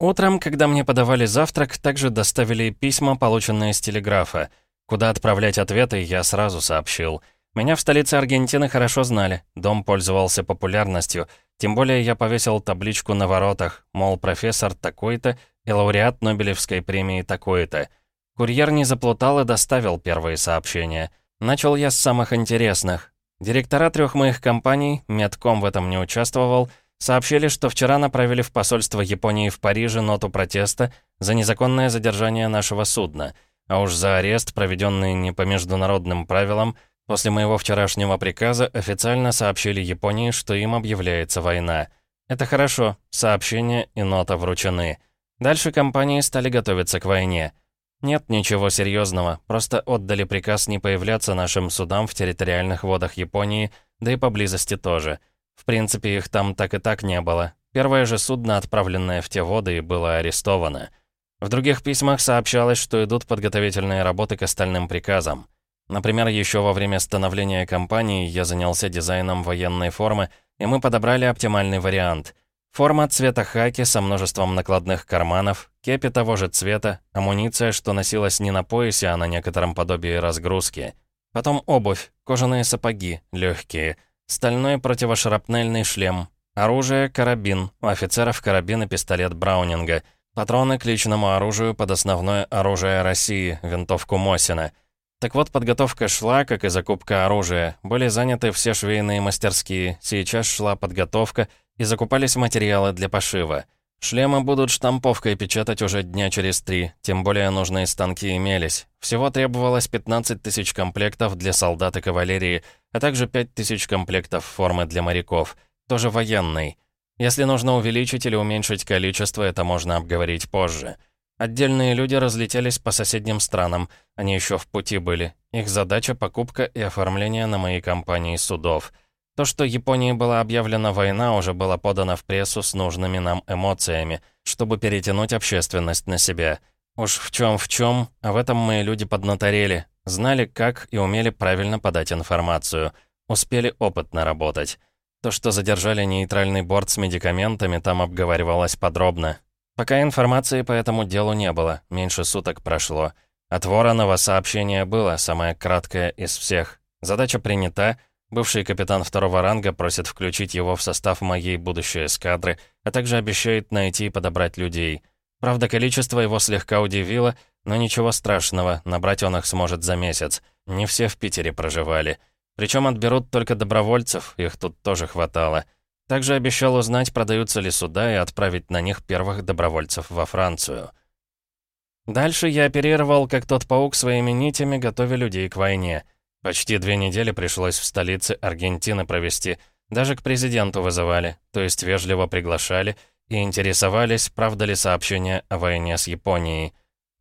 Утром, когда мне подавали завтрак, также доставили письма, полученные с телеграфа. Куда отправлять ответы, я сразу сообщил. Меня в столице Аргентины хорошо знали, дом пользовался популярностью, тем более я повесил табличку на воротах, мол, профессор такой-то и лауреат Нобелевской премии такой-то. Курьер не заплутал и доставил первые сообщения. Начал я с самых интересных. Директора трех моих компаний, Медком в этом не участвовал, Сообщили, что вчера направили в посольство Японии в Париже ноту протеста за незаконное задержание нашего судна, а уж за арест, проведенный не по международным правилам, после моего вчерашнего приказа официально сообщили Японии, что им объявляется война. Это хорошо, сообщение и нота вручены. Дальше компании стали готовиться к войне. Нет ничего серьезного, просто отдали приказ не появляться нашим судам в территориальных водах Японии, да и поблизости тоже – в принципе, их там так и так не было. Первое же судно, отправленное в те воды, было арестовано. В других письмах сообщалось, что идут подготовительные работы к остальным приказам. Например, еще во время становления компании я занялся дизайном военной формы, и мы подобрали оптимальный вариант. Форма цвета хаки со множеством накладных карманов, кепи того же цвета, амуниция, что носилась не на поясе, а на некотором подобии разгрузки. Потом обувь, кожаные сапоги, легкие — Стальной противошрапнельный шлем. Оружие — карабин. У офицеров карабин и пистолет Браунинга. Патроны к личному оружию под основное оружие России, винтовку Мосина. Так вот, подготовка шла, как и закупка оружия. Были заняты все швейные мастерские. Сейчас шла подготовка, и закупались материалы для пошива. Шлемы будут штамповкой печатать уже дня через три, тем более нужные станки имелись. Всего требовалось 15 тысяч комплектов для солдат и кавалерии, а также 5 тысяч комплектов формы для моряков, тоже военной. Если нужно увеличить или уменьшить количество, это можно обговорить позже. Отдельные люди разлетелись по соседним странам, они еще в пути были. Их задача — покупка и оформление на моей компании судов — то, что Японии была объявлена война, уже было подано в прессу с нужными нам эмоциями, чтобы перетянуть общественность на себя. Уж в чем в чем, а в этом мои люди поднаторели, знали, как и умели правильно подать информацию, успели опытно работать. То, что задержали нейтральный борт с медикаментами, там обговаривалось подробно. Пока информации по этому делу не было, меньше суток прошло. От Воронова сообщение было, самое краткое из всех. Задача принята — Бывший капитан второго ранга просит включить его в состав моей будущей эскадры, а также обещает найти и подобрать людей. Правда, количество его слегка удивило, но ничего страшного, набрать он их сможет за месяц. Не все в Питере проживали. Причем отберут только добровольцев, их тут тоже хватало. Также обещал узнать, продаются ли суда, и отправить на них первых добровольцев во Францию. Дальше я оперировал, как тот паук своими нитями, готовя людей к войне — Почти две недели пришлось в столице Аргентины провести. Даже к президенту вызывали, то есть вежливо приглашали и интересовались, правда ли сообщения о войне с Японией.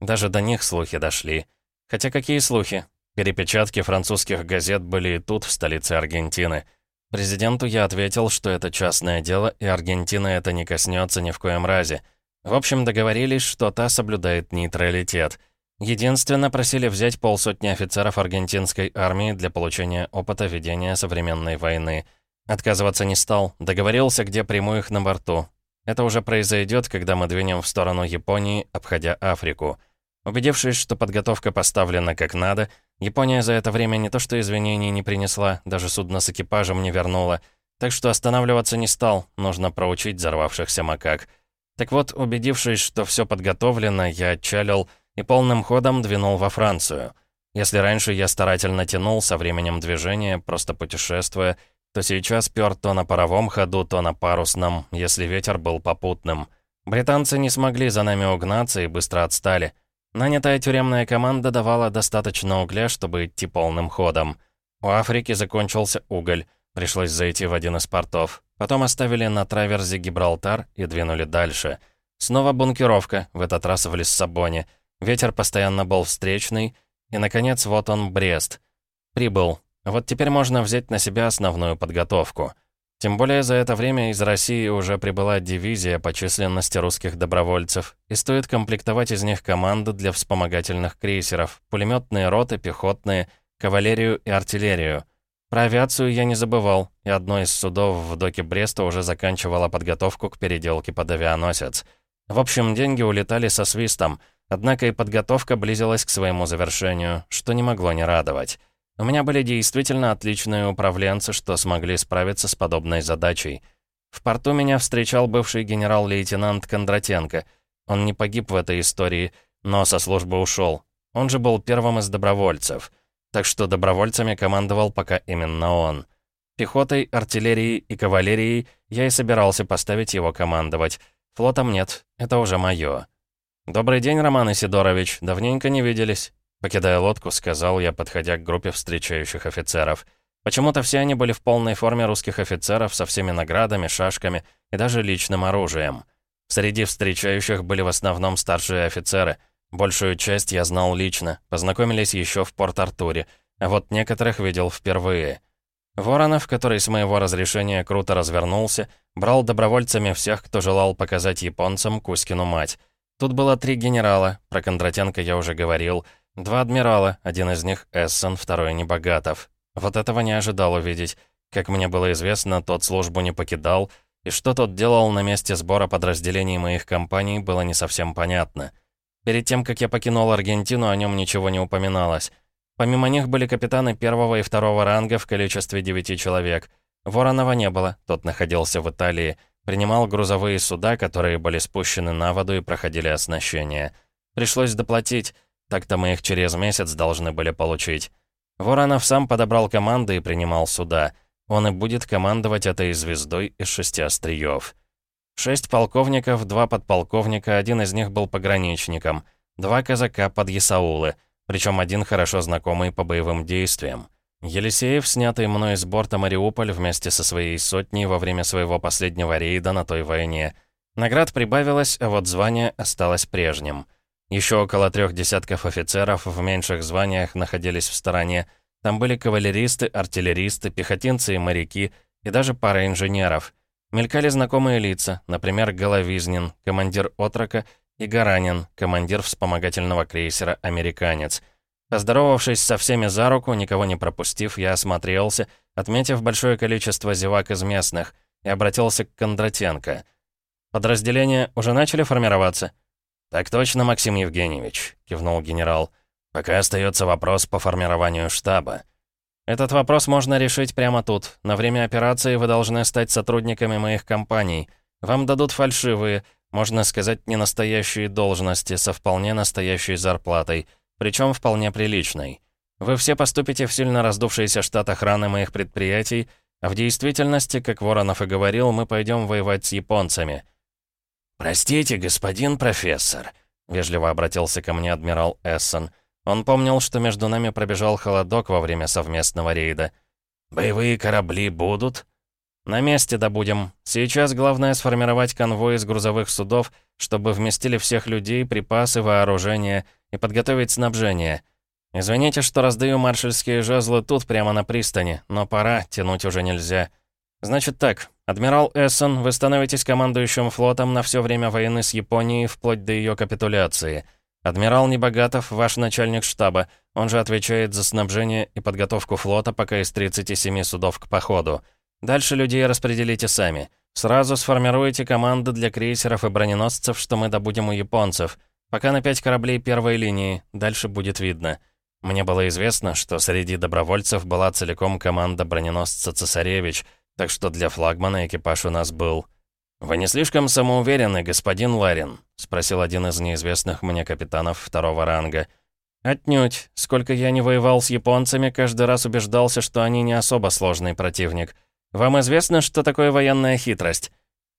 Даже до них слухи дошли. Хотя какие слухи? Перепечатки французских газет были и тут, в столице Аргентины. Президенту я ответил, что это частное дело, и Аргентина это не коснется ни в коем разе. В общем, договорились, что та соблюдает нейтралитет — Единственно просили взять полсотни офицеров аргентинской армии для получения опыта ведения современной войны. Отказываться не стал, договорился, где приму их на борту. Это уже произойдет, когда мы двинем в сторону Японии, обходя Африку. Убедившись, что подготовка поставлена как надо, Япония за это время не то что извинений не принесла, даже судно с экипажем не вернула, так что останавливаться не стал, нужно проучить взорвавшихся макак. Так вот, убедившись, что все подготовлено, я отчалил, и полным ходом двинул во Францию. Если раньше я старательно тянул со временем движения, просто путешествуя, то сейчас пёр то на паровом ходу, то на парусном, если ветер был попутным. Британцы не смогли за нами угнаться и быстро отстали. Нанятая тюремная команда давала достаточно угля, чтобы идти полным ходом. У Африки закончился уголь, пришлось зайти в один из портов. Потом оставили на траверзе Гибралтар и двинули дальше. Снова бункеровка, в этот раз в Лиссабоне — Ветер постоянно был встречный, и, наконец, вот он, Брест. Прибыл. Вот теперь можно взять на себя основную подготовку. Тем более за это время из России уже прибыла дивизия по численности русских добровольцев, и стоит комплектовать из них команду для вспомогательных крейсеров, пулеметные роты, пехотные, кавалерию и артиллерию. Про авиацию я не забывал, и одно из судов в доке Бреста уже заканчивало подготовку к переделке под авианосец — В общем, деньги улетали со свистом, однако и подготовка близилась к своему завершению, что не могло не радовать. У меня были действительно отличные управленцы, что смогли справиться с подобной задачей. В порту меня встречал бывший генерал-лейтенант Кондратенко. Он не погиб в этой истории, но со службы ушел. Он же был первым из добровольцев. Так что добровольцами командовал пока именно он. Пехотой, артиллерией и кавалерией я и собирался поставить его командовать. Флотом нет, это уже моё. «Добрый день, Роман Исидорович, давненько не виделись». Покидая лодку, сказал я, подходя к группе встречающих офицеров. Почему-то все они были в полной форме русских офицеров со всеми наградами, шашками и даже личным оружием. Среди встречающих были в основном старшие офицеры. Большую часть я знал лично, познакомились еще в Порт-Артуре, а вот некоторых видел впервые. Воронов, который с моего разрешения круто развернулся, брал добровольцами всех, кто желал показать японцам Кузькину мать. Тут было три генерала, про Кондратенко я уже говорил, два адмирала, один из них Эссен, второй Небогатов. Вот этого не ожидал увидеть. Как мне было известно, тот службу не покидал, и что тот делал на месте сбора подразделений моих компаний, было не совсем понятно. Перед тем, как я покинул Аргентину, о нем ничего не упоминалось. Помимо них были капитаны первого и второго ранга в количестве девяти человек. Воронова не было, тот находился в Италии, принимал грузовые суда, которые были спущены на воду и проходили оснащение. Пришлось доплатить, так-то мы их через месяц должны были получить. Воронов сам подобрал команды и принимал суда. Он и будет командовать этой звездой из шести остриев. Шесть полковников, два подполковника, один из них был пограничником, два казака под Ясаулы — причем один хорошо знакомый по боевым действиям. Елисеев, снятый мной с борта Мариуполь вместе со своей сотней во время своего последнего рейда на той войне. Наград прибавилось, а вот звание осталось прежним. Еще около трех десятков офицеров в меньших званиях находились в стороне. Там были кавалеристы, артиллеристы, пехотинцы и моряки, и даже пара инженеров. Мелькали знакомые лица, например, Головизнин, командир отрока и Гаранин, командир вспомогательного крейсера «Американец». Поздоровавшись со всеми за руку, никого не пропустив, я осмотрелся, отметив большое количество зевак из местных, и обратился к Кондратенко. «Подразделения уже начали формироваться?» «Так точно, Максим Евгеньевич», — кивнул генерал. «Пока остается вопрос по формированию штаба». «Этот вопрос можно решить прямо тут. На время операции вы должны стать сотрудниками моих компаний. Вам дадут фальшивые, можно сказать, не настоящие должности со вполне настоящей зарплатой, причем вполне приличной. Вы все поступите в сильно раздувшийся штат охраны моих предприятий, а в действительности, как Воронов и говорил, мы пойдем воевать с японцами. «Простите, господин профессор», — вежливо обратился ко мне адмирал Эссон. Он помнил, что между нами пробежал холодок во время совместного рейда. «Боевые корабли будут?» «На месте добудем. Сейчас главное сформировать конвой из грузовых судов, чтобы вместили всех людей, припасы, вооружение и подготовить снабжение. Извините, что раздаю маршальские жезлы тут, прямо на пристани, но пора, тянуть уже нельзя. Значит так, адмирал Эссон, вы становитесь командующим флотом на все время войны с Японией, вплоть до ее капитуляции. Адмирал Небогатов, ваш начальник штаба, он же отвечает за снабжение и подготовку флота пока из 37 судов к походу. Дальше людей распределите сами. Сразу сформируйте команды для крейсеров и броненосцев, что мы добудем у японцев. Пока на пять кораблей первой линии, дальше будет видно. Мне было известно, что среди добровольцев была целиком команда броненосца «Цесаревич», так что для флагмана экипаж у нас был. «Вы не слишком самоуверены, господин Ларин?» — спросил один из неизвестных мне капитанов второго ранга. «Отнюдь. Сколько я не воевал с японцами, каждый раз убеждался, что они не особо сложный противник». Вам известно, что такое военная хитрость?»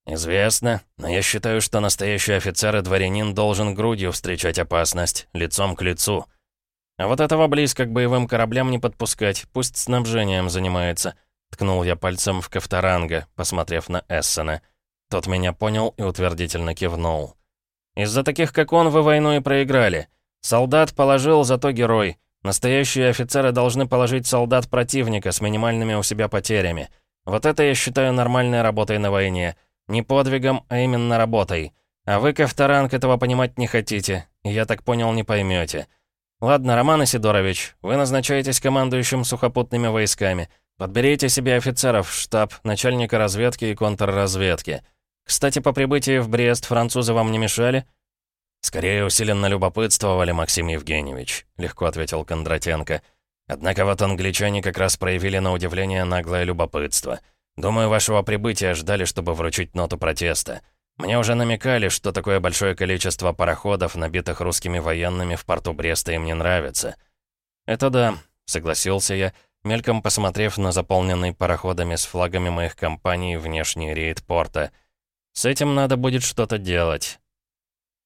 «Известно, но я считаю, что настоящий офицер и дворянин должен грудью встречать опасность, лицом к лицу. А вот этого близко к боевым кораблям не подпускать, пусть снабжением занимается», — ткнул я пальцем в Ковторанга, посмотрев на Эссена. Тот меня понял и утвердительно кивнул. «Из-за таких, как он, вы войну и проиграли. Солдат положил, зато герой. Настоящие офицеры должны положить солдат противника с минимальными у себя потерями». Вот это я считаю нормальной работой на войне. Не подвигом, а именно работой. А вы, Ковторанг, этого понимать не хотите. И я так понял, не поймете. Ладно, Роман Исидорович, вы назначаетесь командующим сухопутными войсками. Подберите себе офицеров в штаб, начальника разведки и контрразведки. Кстати, по прибытии в Брест французы вам не мешали?» «Скорее усиленно любопытствовали, Максим Евгеньевич», — легко ответил Кондратенко. «Однако вот англичане как раз проявили на удивление наглое любопытство. Думаю, вашего прибытия ждали, чтобы вручить ноту протеста. Мне уже намекали, что такое большое количество пароходов, набитых русскими военными в порту Бреста, им не нравится». «Это да», — согласился я, мельком посмотрев на заполненный пароходами с флагами моих компаний внешний рейд порта. «С этим надо будет что-то делать».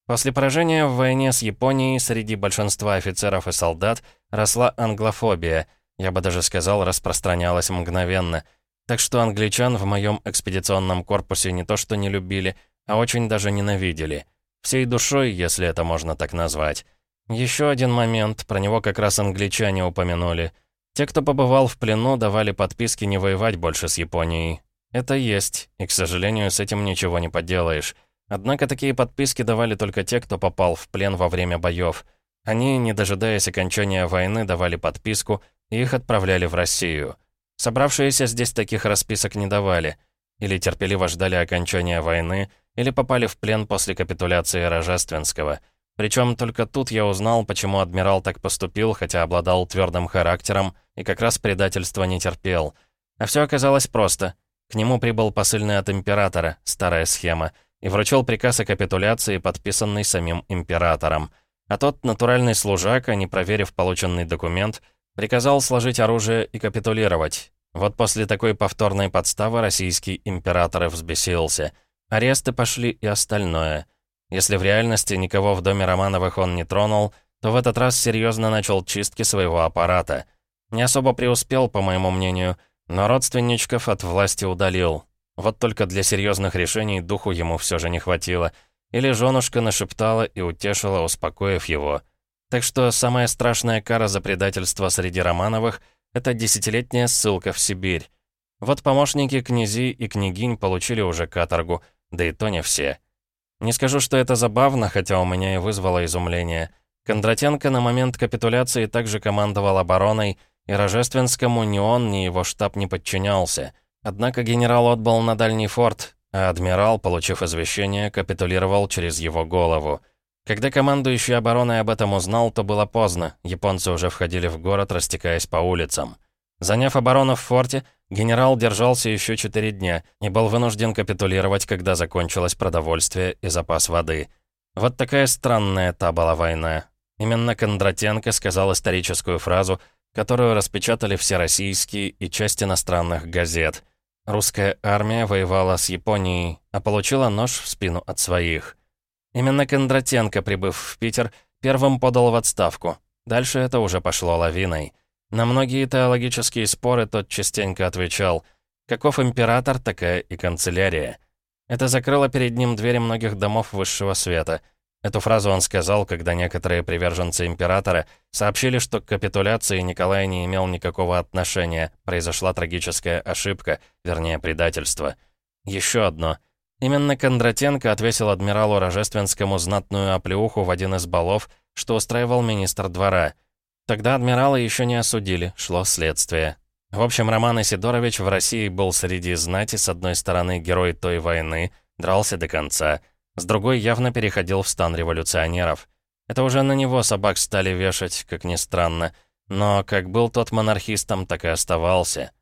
После поражения в войне с Японией среди большинства офицеров и солдат росла англофобия, я бы даже сказал, распространялась мгновенно. Так что англичан в моем экспедиционном корпусе не то что не любили, а очень даже ненавидели. Всей душой, если это можно так назвать. Еще один момент, про него как раз англичане упомянули. Те, кто побывал в плену, давали подписки не воевать больше с Японией. Это есть, и, к сожалению, с этим ничего не поделаешь. Однако такие подписки давали только те, кто попал в плен во время боев. Они, не дожидаясь окончания войны, давали подписку, и их отправляли в Россию. Собравшиеся здесь таких расписок не давали. Или терпеливо ждали окончания войны, или попали в плен после капитуляции Рожественского. Причем только тут я узнал, почему адмирал так поступил, хотя обладал твердым характером и как раз предательства не терпел. А все оказалось просто. К нему прибыл посыльный от императора, старая схема — и вручил приказ о капитуляции, подписанный самим императором. А тот натуральный служака, не проверив полученный документ, приказал сложить оружие и капитулировать. Вот после такой повторной подставы российский император и взбесился. Аресты пошли и остальное. Если в реальности никого в доме Романовых он не тронул, то в этот раз серьезно начал чистки своего аппарата. Не особо преуспел, по моему мнению, но родственничков от власти удалил. Вот только для серьезных решений духу ему все же не хватило. Или женушка нашептала и утешила, успокоив его. Так что самая страшная кара за предательство среди Романовых — это десятилетняя ссылка в Сибирь. Вот помощники князей и княгинь получили уже каторгу, да и то не все. Не скажу, что это забавно, хотя у меня и вызвало изумление. Кондратенко на момент капитуляции также командовал обороной, и Рожественскому ни он, ни его штаб не подчинялся — Однако генерал отбыл на дальний форт, а адмирал, получив извещение, капитулировал через его голову. Когда командующий обороной об этом узнал, то было поздно, японцы уже входили в город, растекаясь по улицам. Заняв оборону в форте, генерал держался еще четыре дня и был вынужден капитулировать, когда закончилось продовольствие и запас воды. Вот такая странная та была война. Именно Кондратенко сказал историческую фразу, которую распечатали все российские и часть иностранных газет — Русская армия воевала с Японией, а получила нож в спину от своих. Именно Кондратенко, прибыв в Питер, первым подал в отставку. Дальше это уже пошло лавиной. На многие теологические споры тот частенько отвечал «Каков император, такая и канцелярия». Это закрыло перед ним двери многих домов высшего света — Эту фразу он сказал, когда некоторые приверженцы императора сообщили, что к капитуляции Николай не имел никакого отношения, произошла трагическая ошибка, вернее, предательство. Еще одно. Именно Кондратенко отвесил адмиралу Рожественскому знатную оплеуху в один из балов, что устраивал министр двора. Тогда адмирала еще не осудили, шло следствие. В общем, Роман Исидорович в России был среди знати, с одной стороны, герой той войны, дрался до конца — с другой явно переходил в стан революционеров. Это уже на него собак стали вешать, как ни странно. Но как был тот монархистом, так и оставался.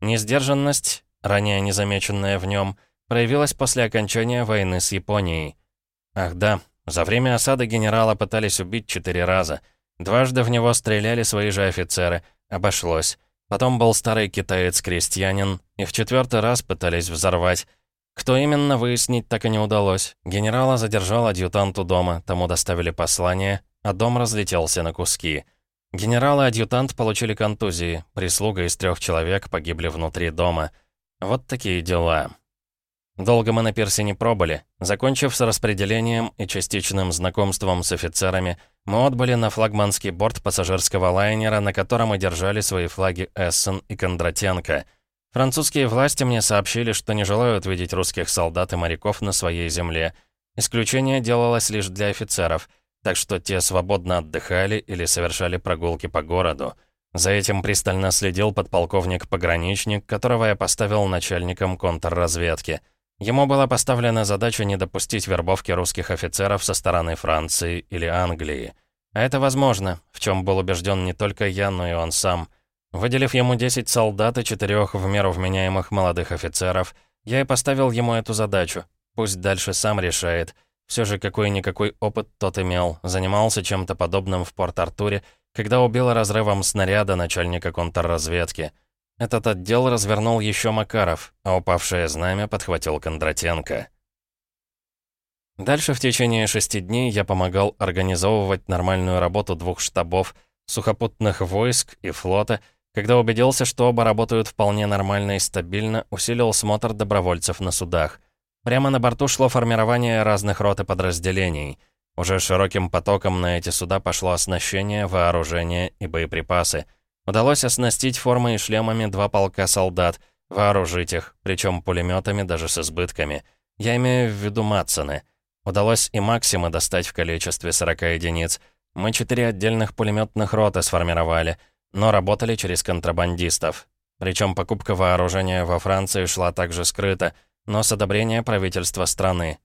Несдержанность, ранее незамеченная в нем, проявилась после окончания войны с Японией. Ах да, за время осады генерала пытались убить четыре раза. Дважды в него стреляли свои же офицеры. Обошлось. Потом был старый китаец-крестьянин, и в четвертый раз пытались взорвать. Кто именно, выяснить так и не удалось. Генерала задержал адъютант у дома, тому доставили послание, а дом разлетелся на куски. Генерал и адъютант получили контузии, прислуга из трех человек погибли внутри дома. Вот такие дела. Долго мы на пирсе не пробыли. Закончив с распределением и частичным знакомством с офицерами, мы отбыли на флагманский борт пассажирского лайнера, на котором и держали свои флаги Эссен и Кондратенко — Французские власти мне сообщили, что не желают видеть русских солдат и моряков на своей земле. Исключение делалось лишь для офицеров, так что те свободно отдыхали или совершали прогулки по городу. За этим пристально следил подполковник-пограничник, которого я поставил начальником контрразведки. Ему была поставлена задача не допустить вербовки русских офицеров со стороны Франции или Англии. А это возможно, в чем был убежден не только я, но и он сам. Выделив ему 10 солдат и четырех в меру вменяемых молодых офицеров, я и поставил ему эту задачу. Пусть дальше сам решает. Все же какой-никакой опыт тот имел, занимался чем-то подобным в Порт-Артуре, когда убил разрывом снаряда начальника контрразведки. Этот отдел развернул еще Макаров, а упавшее знамя подхватил Кондратенко. Дальше в течение шести дней я помогал организовывать нормальную работу двух штабов, сухопутных войск и флота, когда убедился, что оба работают вполне нормально и стабильно, усилил смотр добровольцев на судах. Прямо на борту шло формирование разных рот и подразделений. Уже широким потоком на эти суда пошло оснащение, вооружение и боеприпасы — Удалось оснастить формой и шлемами два полка солдат, вооружить их, причем пулеметами даже с избытками. Я имею в виду Матсоны. Удалось и Максима достать в количестве 40 единиц. Мы четыре отдельных пулеметных роты сформировали, но работали через контрабандистов. Причем покупка вооружения во Франции шла также скрыто, но с одобрения правительства страны.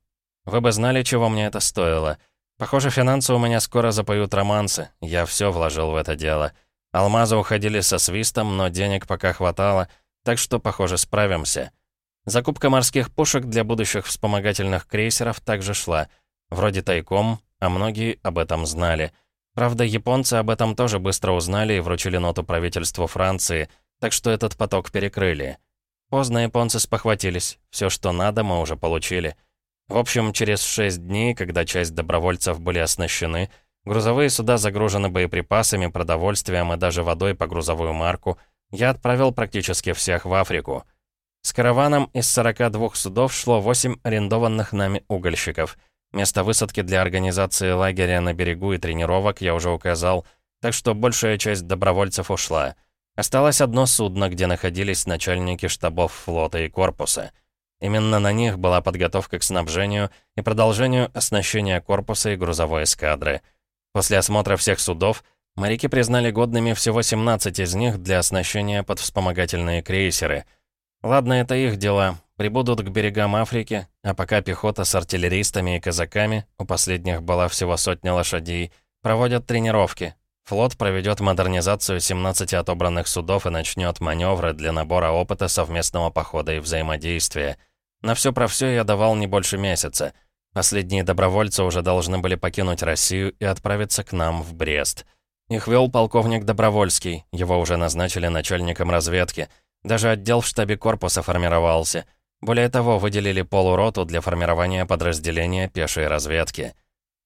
Вы бы знали, чего мне это стоило. Похоже, финансы у меня скоро запоют романсы. Я все вложил в это дело. Алмазы уходили со свистом, но денег пока хватало, так что, похоже, справимся. Закупка морских пушек для будущих вспомогательных крейсеров также шла. Вроде тайком, а многие об этом знали. Правда, японцы об этом тоже быстро узнали и вручили ноту правительству Франции, так что этот поток перекрыли. Поздно японцы спохватились. Все, что надо, мы уже получили. В общем, через шесть дней, когда часть добровольцев были оснащены, Грузовые суда загружены боеприпасами, продовольствием и даже водой по грузовую марку. Я отправил практически всех в Африку. С караваном из 42 судов шло 8 арендованных нами угольщиков. Место высадки для организации лагеря на берегу и тренировок я уже указал, так что большая часть добровольцев ушла. Осталось одно судно, где находились начальники штабов флота и корпуса. Именно на них была подготовка к снабжению и продолжению оснащения корпуса и грузовой эскадры — После осмотра всех судов, моряки признали годными всего 17 из них для оснащения под вспомогательные крейсеры. Ладно, это их дела. Прибудут к берегам Африки, а пока пехота с артиллеристами и казаками, у последних была всего сотня лошадей, проводят тренировки. Флот проведет модернизацию 17 отобранных судов и начнет маневры для набора опыта совместного похода и взаимодействия. На все про все я давал не больше месяца — Последние добровольцы уже должны были покинуть Россию и отправиться к нам в Брест. Их вел полковник Добровольский, его уже назначили начальником разведки. Даже отдел в штабе корпуса формировался. Более того, выделили полуроту для формирования подразделения пешей разведки.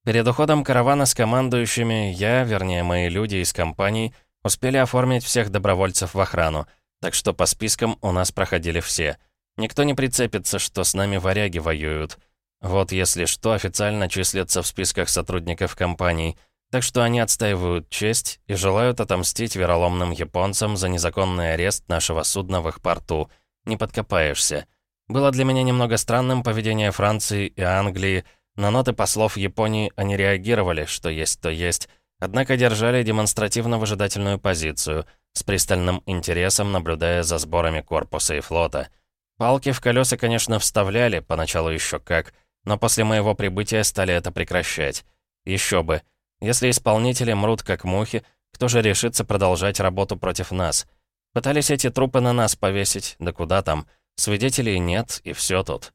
Перед уходом каравана с командующими я, вернее мои люди из компаний, успели оформить всех добровольцев в охрану, так что по спискам у нас проходили все. Никто не прицепится, что с нами варяги воюют. Вот если что, официально числятся в списках сотрудников компаний, так что они отстаивают честь и желают отомстить вероломным японцам за незаконный арест нашего судна в их порту. Не подкопаешься. Было для меня немного странным поведение Франции и Англии, на ноты послов Японии они реагировали, что есть, то есть, однако держали демонстративно выжидательную позицию, с пристальным интересом наблюдая за сборами корпуса и флота. Палки в колеса, конечно, вставляли, поначалу еще как — но после моего прибытия стали это прекращать. Еще бы. Если исполнители мрут как мухи, кто же решится продолжать работу против нас? Пытались эти трупы на нас повесить, да куда там? Свидетелей нет, и все тут.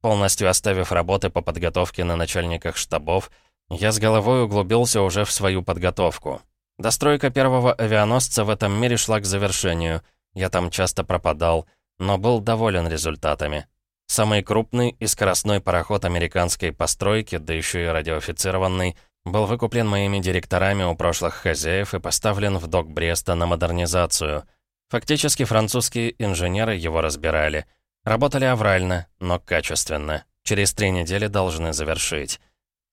Полностью оставив работы по подготовке на начальниках штабов, я с головой углубился уже в свою подготовку. Достройка первого авианосца в этом мире шла к завершению. Я там часто пропадал, но был доволен результатами. Самый крупный и скоростной пароход американской постройки, да еще и радиоофицированный, был выкуплен моими директорами у прошлых хозяев и поставлен в док Бреста на модернизацию. Фактически французские инженеры его разбирали. Работали аврально, но качественно. Через три недели должны завершить.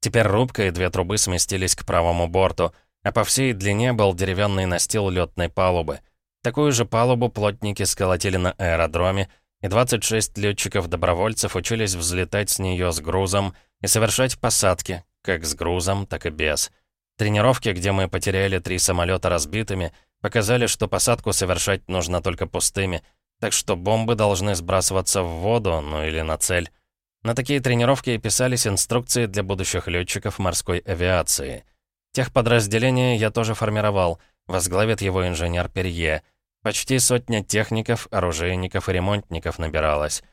Теперь рубка и две трубы сместились к правому борту, а по всей длине был деревянный настил летной палубы. Такую же палубу плотники сколотили на аэродроме, и 26 летчиков-добровольцев учились взлетать с нее с грузом и совершать посадки, как с грузом, так и без. Тренировки, где мы потеряли три самолета разбитыми, показали, что посадку совершать нужно только пустыми, так что бомбы должны сбрасываться в воду, ну или на цель. На такие тренировки и писались инструкции для будущих летчиков морской авиации. Техподразделение я тоже формировал, возглавит его инженер Перье. Почти сотня техников, оружейников и ремонтников набиралась.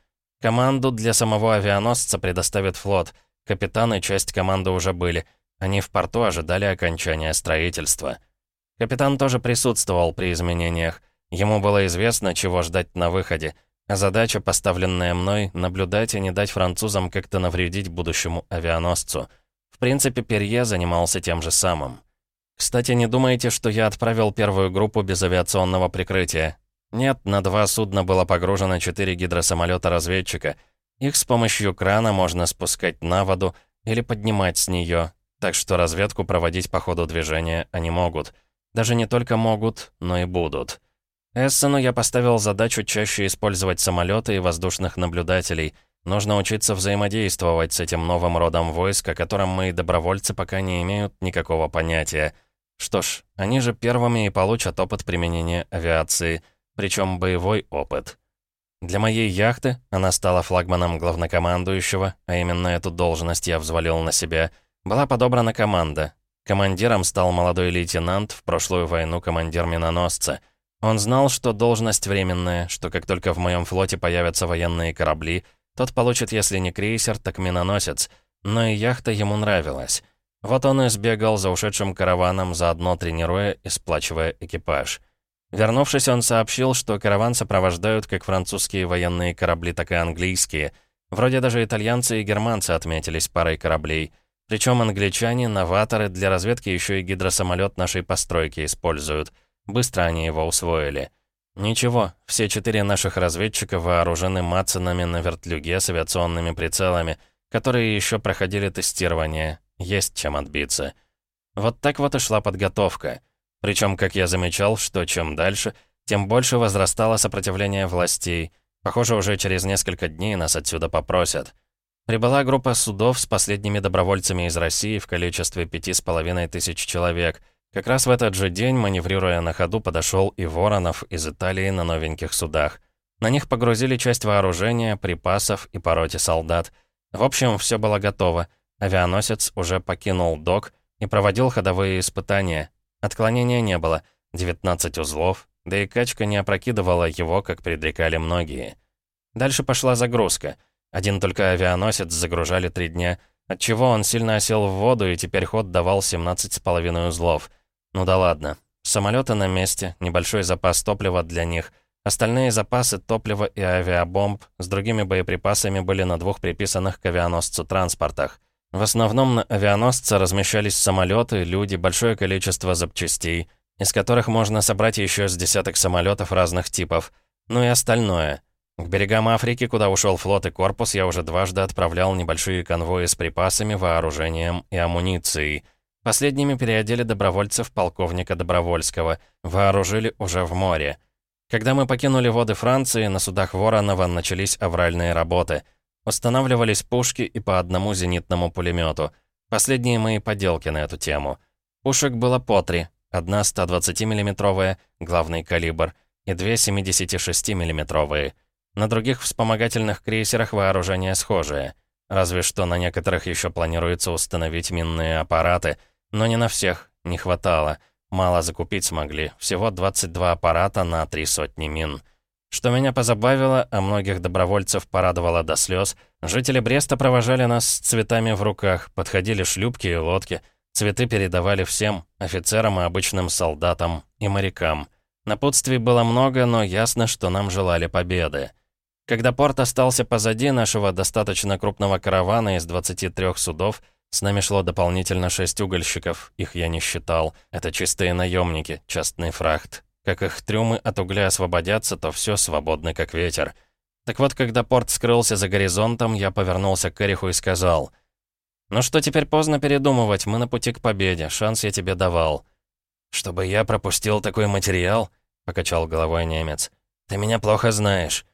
Команду для самого авианосца предоставит флот. Капитаны часть команды уже были. Они в порту ожидали окончания строительства. Капитан тоже присутствовал при изменениях. Ему было известно, чего ждать на выходе. Задача, поставленная мной, наблюдать и не дать французам как-то навредить будущему авианосцу. В принципе, Перье занимался тем же самым. Кстати, не думайте, что я отправил первую группу без авиационного прикрытия. Нет, на два судна было погружено четыре гидросамолета-разведчика. Их с помощью крана можно спускать на воду или поднимать с нее, так что разведку проводить по ходу движения они могут. Даже не только могут, но и будут. Эссену я поставил задачу чаще использовать самолеты и воздушных наблюдателей. Нужно учиться взаимодействовать с этим новым родом войск, о котором мои добровольцы пока не имеют никакого понятия. Что ж, они же первыми и получат опыт применения авиации — причем боевой опыт. Для моей яхты она стала флагманом главнокомандующего, а именно эту должность я взвалил на себя, была подобрана команда. Командиром стал молодой лейтенант, в прошлую войну командир миноносца. Он знал, что должность временная, что как только в моем флоте появятся военные корабли, тот получит, если не крейсер, так миноносец. Но и яхта ему нравилась. Вот он и сбегал за ушедшим караваном, заодно тренируя и сплачивая экипаж. Вернувшись, он сообщил, что караван сопровождают как французские военные корабли, так и английские. Вроде даже итальянцы и германцы отметились парой кораблей. Причем англичане, новаторы, для разведки еще и гидросамолет нашей постройки используют. Быстро они его усвоили. Ничего, все четыре наших разведчика вооружены Матсонами на вертлюге с авиационными прицелами, которые еще проходили тестирование. Есть чем отбиться. Вот так вот и шла подготовка. Причем, как я замечал, что чем дальше, тем больше возрастало сопротивление властей. Похоже, уже через несколько дней нас отсюда попросят. Прибыла группа судов с последними добровольцами из России в количестве пяти с половиной тысяч человек. Как раз в этот же день, маневрируя на ходу, подошел и Воронов из Италии на новеньких судах. На них погрузили часть вооружения, припасов и пороте солдат. В общем, все было готово. Авианосец уже покинул док и проводил ходовые испытания, Отклонения не было, 19 узлов, да и качка не опрокидывала его, как предрекали многие. Дальше пошла загрузка. Один только авианосец загружали три дня, отчего он сильно осел в воду, и теперь ход давал 17,5 узлов. Ну да ладно. Самолеты на месте, небольшой запас топлива для них. Остальные запасы топлива и авиабомб с другими боеприпасами были на двух приписанных к авианосцу транспортах. В основном на авианосце размещались самолеты, люди, большое количество запчастей, из которых можно собрать еще с десяток самолетов разных типов. Ну и остальное. К берегам Африки, куда ушел флот и корпус, я уже дважды отправлял небольшие конвои с припасами, вооружением и амуницией. Последними переодели добровольцев полковника Добровольского, вооружили уже в море. Когда мы покинули воды Франции, на судах Воронова начались авральные работы — Устанавливались пушки и по одному зенитному пулемету. Последние мои поделки на эту тему. Пушек было по три. Одна 120 миллиметровая главный калибр, и две 76 миллиметровые На других вспомогательных крейсерах вооружение схожее. Разве что на некоторых еще планируется установить минные аппараты, но не на всех, не хватало. Мало закупить смогли, всего 22 аппарата на три сотни мин. Что меня позабавило, а многих добровольцев порадовало до слез, жители Бреста провожали нас с цветами в руках, подходили шлюпки и лодки. Цветы передавали всем, офицерам и обычным солдатам, и морякам. Напутствий было много, но ясно, что нам желали победы. Когда порт остался позади нашего достаточно крупного каравана из 23 судов, с нами шло дополнительно 6 угольщиков, их я не считал. Это чистые наемники, частный фрахт. Как их трюмы от угля освободятся, то все свободно, как ветер. Так вот, когда порт скрылся за горизонтом, я повернулся к Эриху и сказал, «Ну что, теперь поздно передумывать, мы на пути к победе, шанс я тебе давал». «Чтобы я пропустил такой материал?» — покачал головой немец. «Ты меня плохо знаешь».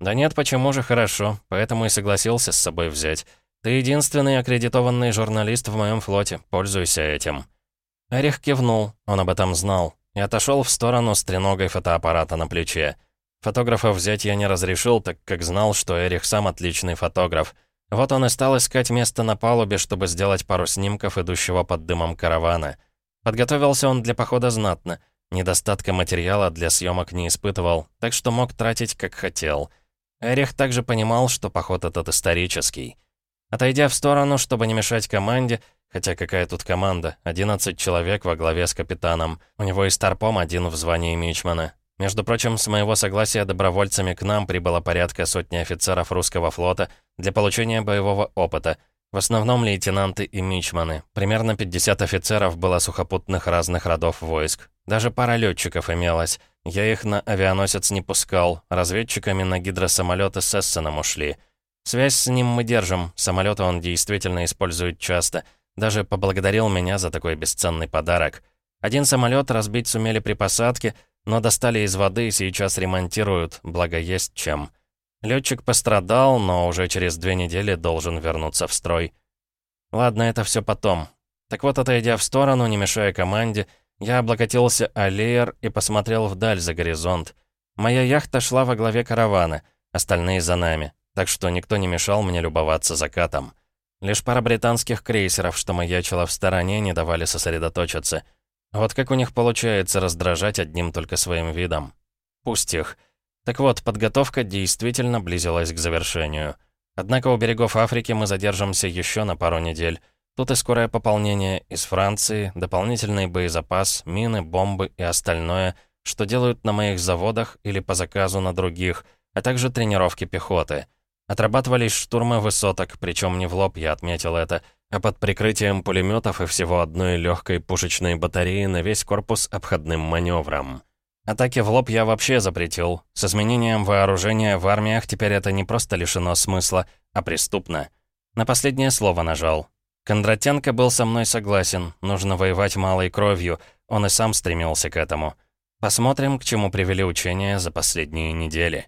«Да нет, почему же хорошо, поэтому и согласился с собой взять. Ты единственный аккредитованный журналист в моем флоте, пользуйся этим». Эрих кивнул, он об этом знал и отошел в сторону с треногой фотоаппарата на плече. Фотографа взять я не разрешил, так как знал, что Эрих сам отличный фотограф. Вот он и стал искать место на палубе, чтобы сделать пару снимков идущего под дымом каравана. Подготовился он для похода знатно. Недостатка материала для съемок не испытывал, так что мог тратить как хотел. Эрих также понимал, что поход этот исторический. Отойдя в сторону, чтобы не мешать команде, хотя какая тут команда, 11 человек во главе с капитаном, у него и старпом один в звании мичмана. Между прочим, с моего согласия добровольцами к нам прибыло порядка сотни офицеров русского флота для получения боевого опыта, в основном лейтенанты и мичманы. Примерно 50 офицеров было сухопутных разных родов войск. Даже пара летчиков имелась. Я их на авианосец не пускал, разведчиками на гидросамолеты с Эссеном ушли. Связь с ним мы держим, самолеты он действительно использует часто. Даже поблагодарил меня за такой бесценный подарок. Один самолет разбить сумели при посадке — но достали из воды и сейчас ремонтируют, благо есть чем. Летчик пострадал, но уже через две недели должен вернуться в строй. Ладно, это все потом. Так вот, отойдя в сторону, не мешая команде, я облокотился о леер и посмотрел вдаль за горизонт. Моя яхта шла во главе каравана, остальные за нами, так что никто не мешал мне любоваться закатом. Лишь пара британских крейсеров, что маячило в стороне, не давали сосредоточиться — вот как у них получается раздражать одним только своим видом. Пусть их. Так вот, подготовка действительно близилась к завершению. Однако у берегов Африки мы задержимся еще на пару недель. Тут и скорое пополнение из Франции, дополнительный боезапас, мины, бомбы и остальное, что делают на моих заводах или по заказу на других, а также тренировки пехоты. Отрабатывались штурмы высоток, причем не в лоб, я отметил это, а под прикрытием пулеметов и всего одной легкой пушечной батареи на весь корпус обходным маневром. Атаки в лоб я вообще запретил. С изменением вооружения в армиях теперь это не просто лишено смысла, а преступно. На последнее слово нажал. Кондратенко был со мной согласен, нужно воевать малой кровью, он и сам стремился к этому. Посмотрим, к чему привели учения за последние недели.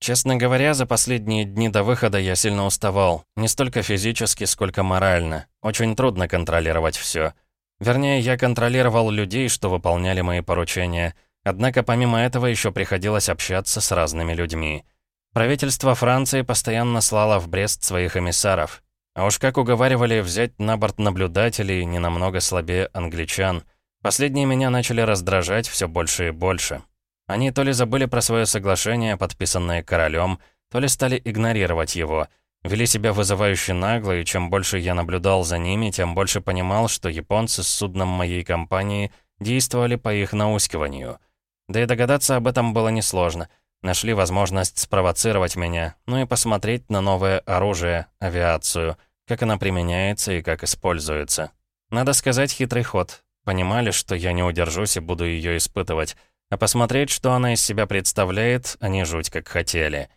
Честно говоря, за последние дни до выхода я сильно уставал. Не столько физически, сколько морально. Очень трудно контролировать все. Вернее, я контролировал людей, что выполняли мои поручения. Однако помимо этого еще приходилось общаться с разными людьми. Правительство Франции постоянно слало в Брест своих эмиссаров. А уж как уговаривали взять на борт наблюдателей не намного слабее англичан. Последние меня начали раздражать все больше и больше. Они то ли забыли про свое соглашение, подписанное королем, то ли стали игнорировать его. Вели себя вызывающе нагло, и чем больше я наблюдал за ними, тем больше понимал, что японцы с судном моей компании действовали по их наускиванию. Да и догадаться об этом было несложно. Нашли возможность спровоцировать меня, ну и посмотреть на новое оружие, авиацию, как она применяется и как используется. Надо сказать, хитрый ход. Понимали, что я не удержусь и буду ее испытывать. А посмотреть, что она из себя представляет, они жуть как хотели.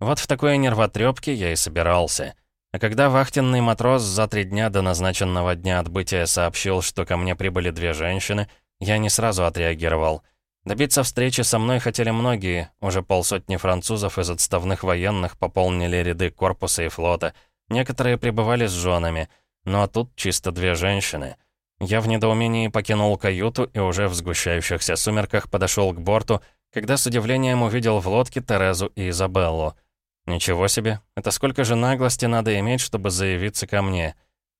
Вот в такой нервотрепке я и собирался. А когда вахтенный матрос за три дня до назначенного дня отбытия сообщил, что ко мне прибыли две женщины, я не сразу отреагировал. Добиться встречи со мной хотели многие, уже полсотни французов из отставных военных пополнили ряды корпуса и флота, некоторые пребывали с женами, ну а тут чисто две женщины — я в недоумении покинул каюту и уже в сгущающихся сумерках подошел к борту, когда с удивлением увидел в лодке Терезу и Изабеллу. Ничего себе, это сколько же наглости надо иметь, чтобы заявиться ко мне.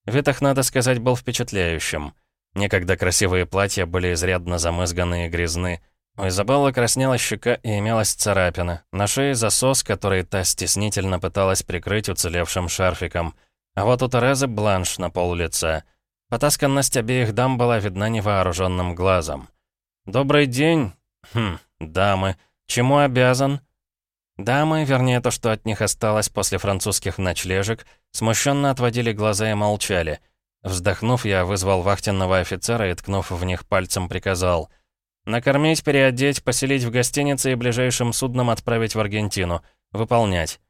Вид надо сказать, был впечатляющим. Некогда красивые платья были изрядно замызганы и грязны. У Изабеллы краснела щека и имелась царапина. На шее засос, который та стеснительно пыталась прикрыть уцелевшим шарфиком. А вот у Терезы бланш на пол лица. Потасканность обеих дам была видна невооруженным глазом. «Добрый день. Хм, дамы. Чему обязан?» Дамы, вернее то, что от них осталось после французских ночлежек, смущенно отводили глаза и молчали. Вздохнув, я вызвал вахтенного офицера и, ткнув в них пальцем, приказал «Накормить, переодеть, поселить в гостинице и ближайшим судном отправить в Аргентину. Выполнять».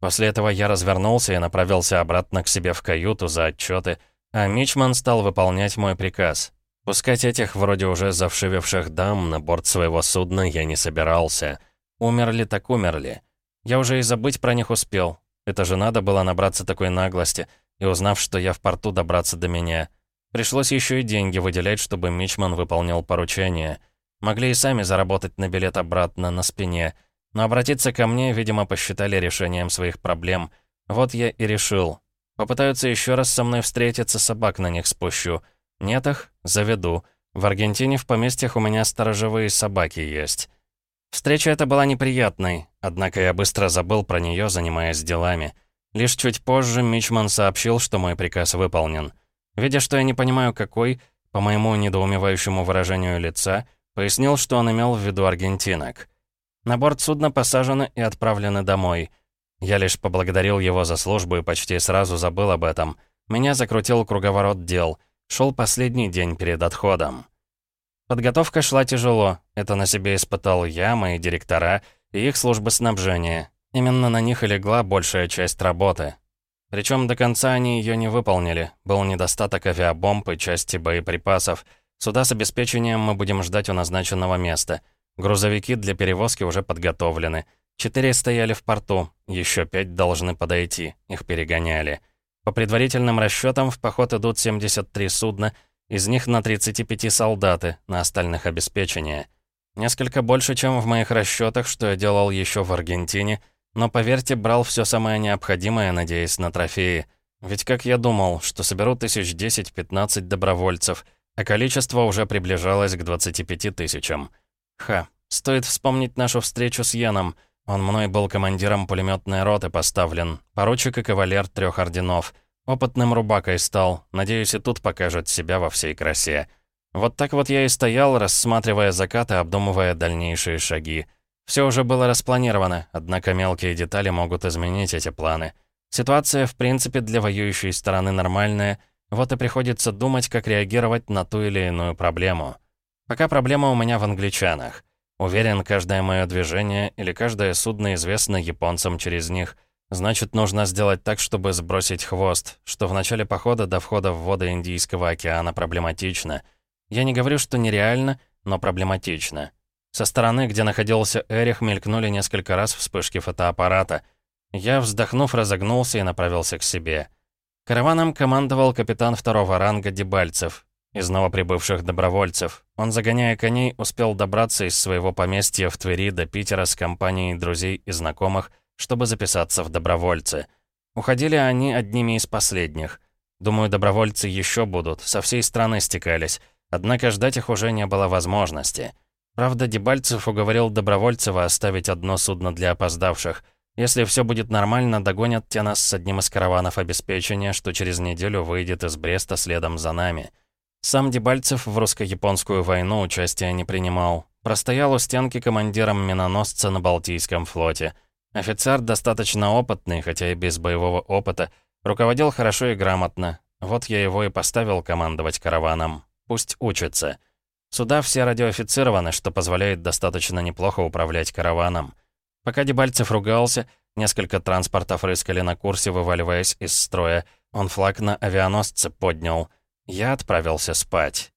После этого я развернулся и направился обратно к себе в каюту за отчеты, а Мичман стал выполнять мой приказ. Пускать этих вроде уже завшивевших дам на борт своего судна я не собирался. Умерли так умерли. Я уже и забыть про них успел. Это же надо было набраться такой наглости, и узнав, что я в порту, добраться до меня. Пришлось еще и деньги выделять, чтобы Мичман выполнил поручение. Могли и сами заработать на билет обратно, на спине. Но обратиться ко мне, видимо, посчитали решением своих проблем. Вот я и решил. Попытаются еще раз со мной встретиться, собак на них спущу. Нет их, заведу. В Аргентине в поместьях у меня сторожевые собаки есть. Встреча эта была неприятной, однако я быстро забыл про нее, занимаясь делами. Лишь чуть позже Мичман сообщил, что мой приказ выполнен. Видя, что я не понимаю, какой, по моему недоумевающему выражению лица, пояснил, что он имел в виду аргентинок. На борт судна посажены и отправлены домой. Я лишь поблагодарил его за службу и почти сразу забыл об этом. Меня закрутил круговорот дел. Шел последний день перед отходом. Подготовка шла тяжело. Это на себе испытал я, мои директора и их службы снабжения. Именно на них и легла большая часть работы. Причем до конца они ее не выполнили. Был недостаток авиабомб и части боеприпасов. Суда с обеспечением мы будем ждать у назначенного места. Грузовики для перевозки уже подготовлены. Четыре стояли в порту, еще пять должны подойти, их перегоняли. По предварительным расчетам в поход идут 73 судна, из них на 35 солдаты, на остальных обеспечение. Несколько больше, чем в моих расчетах, что я делал еще в Аргентине, но, поверьте, брал все самое необходимое, надеясь на трофеи. Ведь как я думал, что соберу тысяч 10-15 добровольцев, а количество уже приближалось к 25 тысячам. Ха, стоит вспомнить нашу встречу с Яном. Он мной был командиром пулеметной роты поставлен, поручик и кавалер трех орденов. Опытным рубакой стал, надеюсь, и тут покажет себя во всей красе. Вот так вот я и стоял, рассматривая закат и обдумывая дальнейшие шаги. Все уже было распланировано, однако мелкие детали могут изменить эти планы. Ситуация, в принципе, для воюющей стороны нормальная, вот и приходится думать, как реагировать на ту или иную проблему. Пока проблема у меня в англичанах. Уверен, каждое мое движение или каждое судно известно японцам через них. Значит, нужно сделать так, чтобы сбросить хвост, что в начале похода до входа в воды Индийского океана проблематично. Я не говорю, что нереально, но проблематично. Со стороны, где находился Эрих, мелькнули несколько раз вспышки фотоаппарата. Я, вздохнув, разогнулся и направился к себе. Караваном командовал капитан второго ранга Дебальцев, из новоприбывших добровольцев. Он, загоняя коней, успел добраться из своего поместья в Твери до Питера с компанией друзей и знакомых, чтобы записаться в добровольцы. Уходили они одними из последних. Думаю, добровольцы еще будут, со всей страны стекались, однако ждать их уже не было возможности. Правда, Дебальцев уговорил Добровольцева оставить одно судно для опоздавших. Если все будет нормально, догонят те нас с одним из караванов обеспечения, что через неделю выйдет из Бреста следом за нами. Сам Дебальцев в русско-японскую войну участия не принимал. Простоял у стенки командиром миноносца на Балтийском флоте. Офицер достаточно опытный, хотя и без боевого опыта, руководил хорошо и грамотно. Вот я его и поставил командовать караваном. Пусть учится. Суда все радиоофицированы, что позволяет достаточно неплохо управлять караваном. Пока Дебальцев ругался, несколько транспортов рыскали на курсе, вываливаясь из строя. Он флаг на авианосце поднял. Я отправился спать.